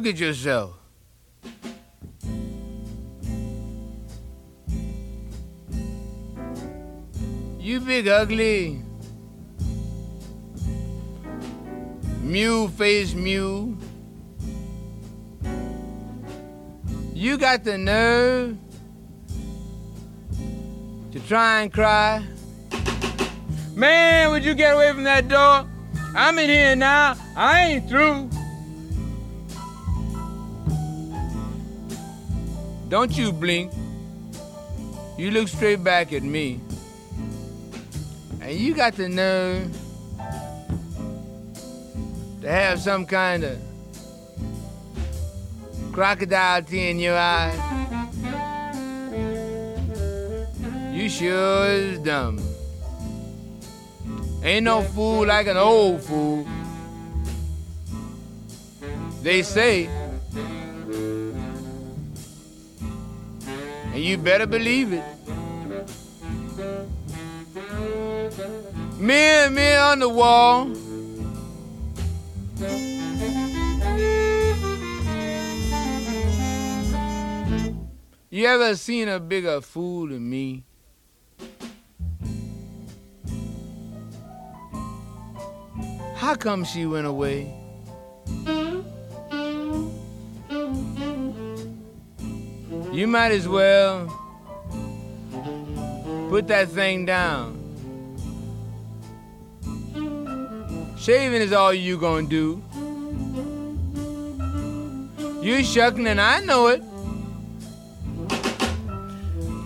Look at yourself. You big ugly mule face mule. You got the nerve to try and cry. Man, would you get away from that door? I'm in here now. I ain't through. Don't you blink. You look straight back at me. And you got the nerve to have some kind of crocodile tear in your eye. You sure is dumb. Ain't no fool like an old fool. They say. And you better believe it. Me and me on the wall. You ever seen a bigger fool than me? How come she went away? You might as well put that thing down. Shaving is all you gonna do. You shucking and I know it.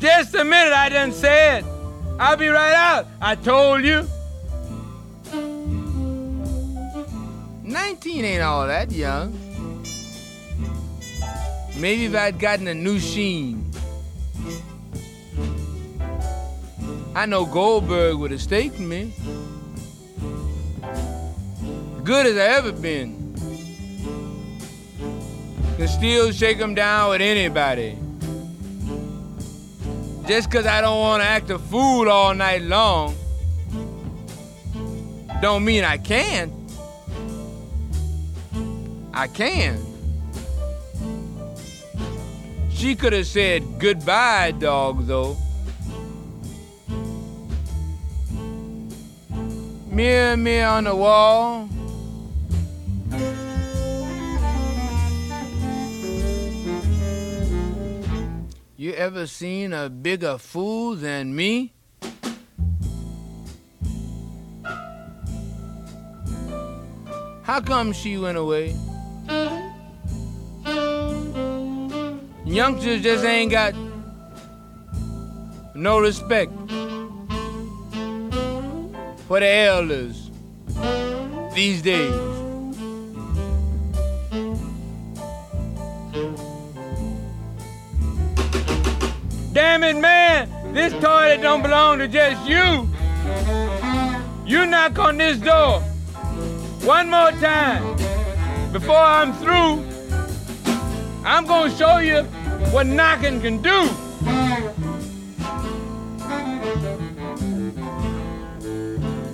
Just a minute, I done said. It. I'll be right out. I told you. 19 ain't all that young. Maybe if I'd gotten a new sheen. I know Goldberg would have staked me. Good as I ever been. Can still shake him down with anybody. Just cause I don't want to act a fool all night long, don't mean I can't. I can. She could have said goodbye, dog, though. Mirror, mirror on the wall. You ever seen a bigger fool than me? How come she went away? Youngsters just ain't got no respect for the elders these days. Damn it, man! This toilet don't belong to just you. You knock on this door one more time before I'm through. I'm gonna show you what knocking can do.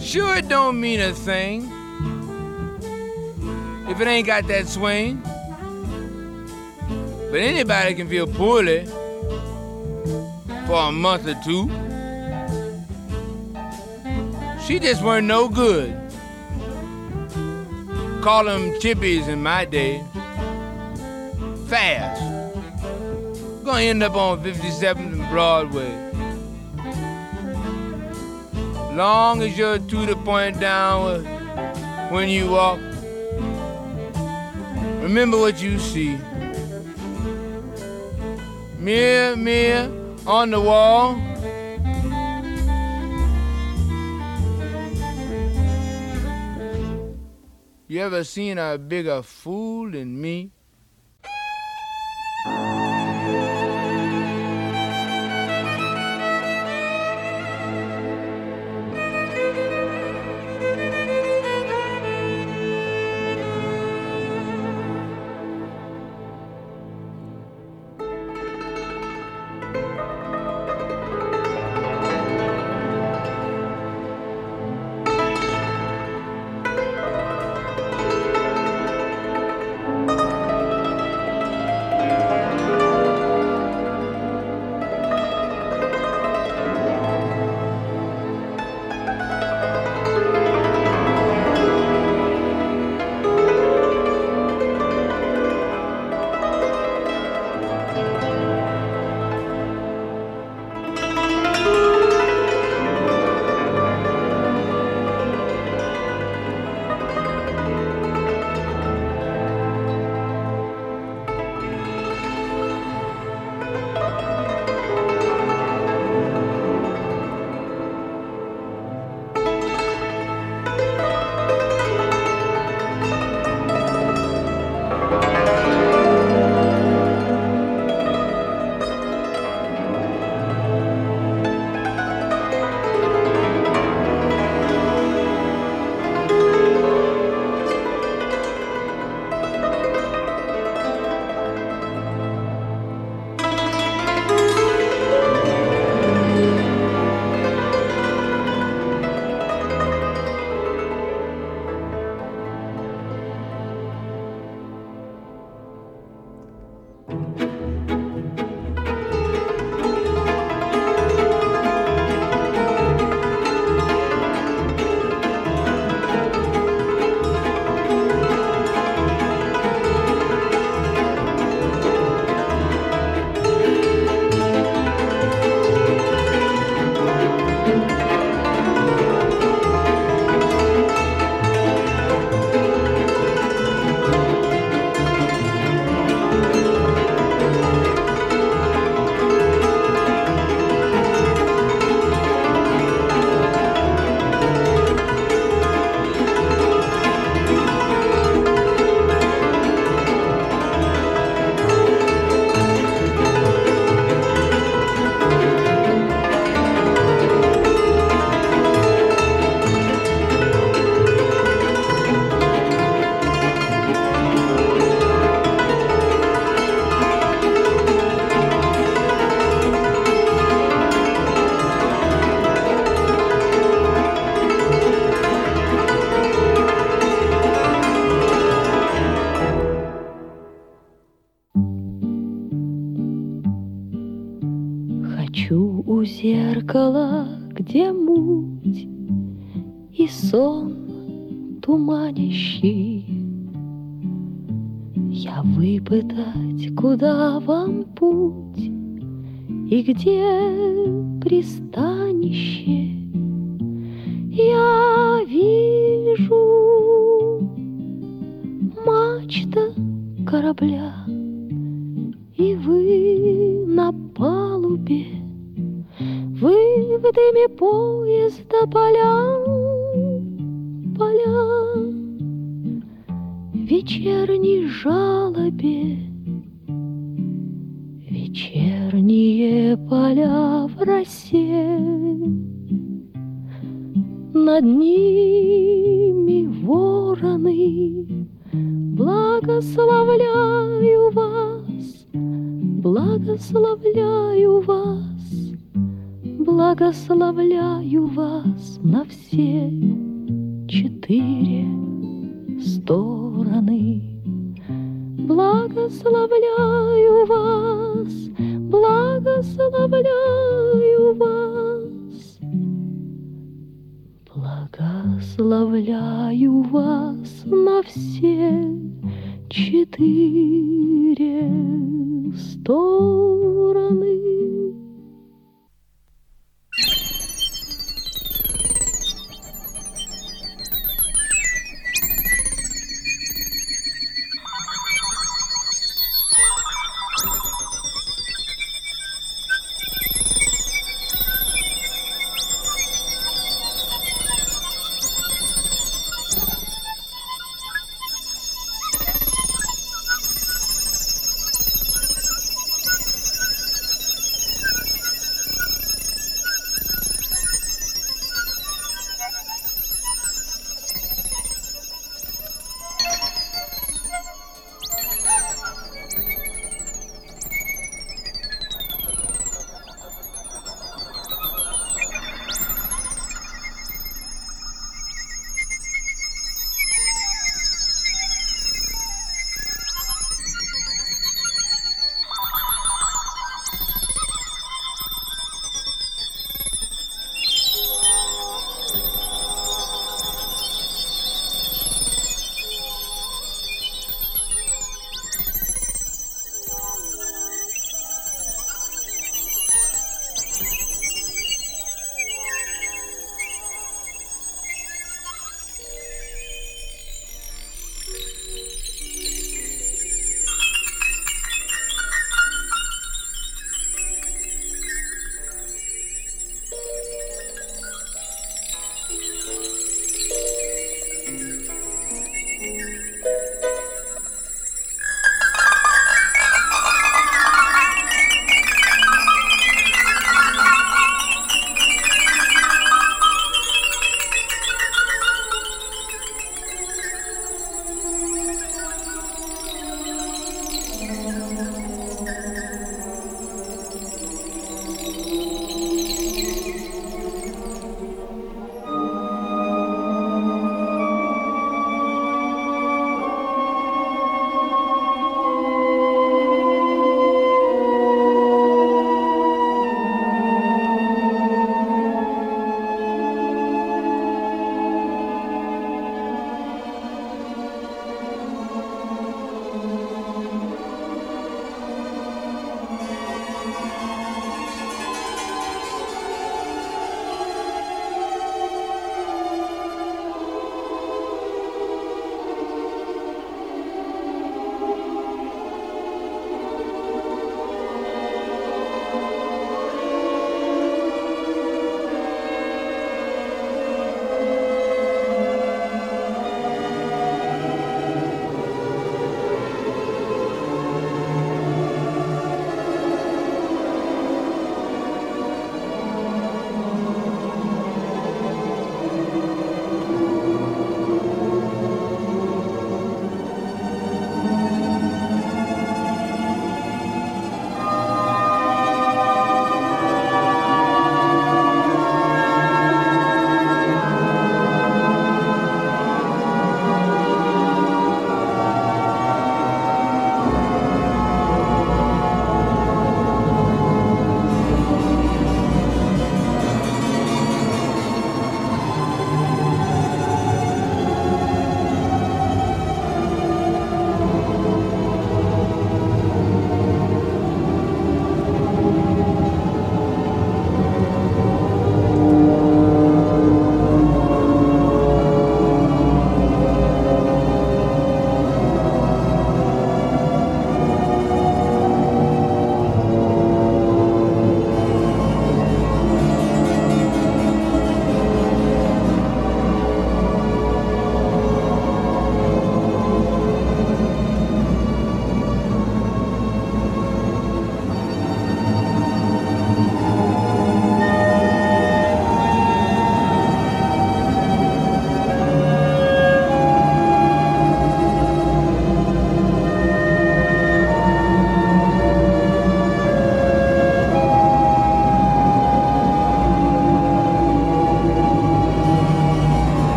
Sure, it don't mean a thing if it ain't got that swing. But anybody can feel poorly for a month or two. She just weren't no good. Call them chippies in my day. Fast. Gonna end up on 57th and Broadway. Long as your tutor point down when you walk, remember what you see. Mirror, mirror on the wall. You ever seen a bigger fool than me? Зеркало, где муть и сон туманящий. Я выпытать, куда вам путь и где пристанище. Я вижу мачта корабля, в дыме поезда поля, поля, вечерней жалобе, вечерние поля в росе. Над ними вороны, благословляю вас, благословляю вас, благословляю вас на все четыре стороны. Благословляю вас, благословляю вас, благословляю вас на все четыре стороны.